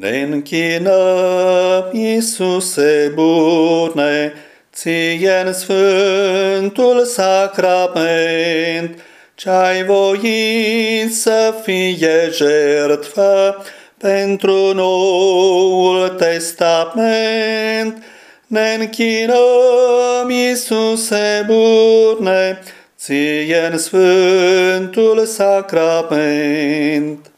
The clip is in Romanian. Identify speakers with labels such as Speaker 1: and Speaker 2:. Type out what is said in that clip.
Speaker 1: Ne închinăm, Iisuse bune, ție în Sfântul Sacrament, ce-ai voit să fie jertfă pentru Noul Testament. Ne închinăm, Iisuse bune, ție în Sfântul Sacrament.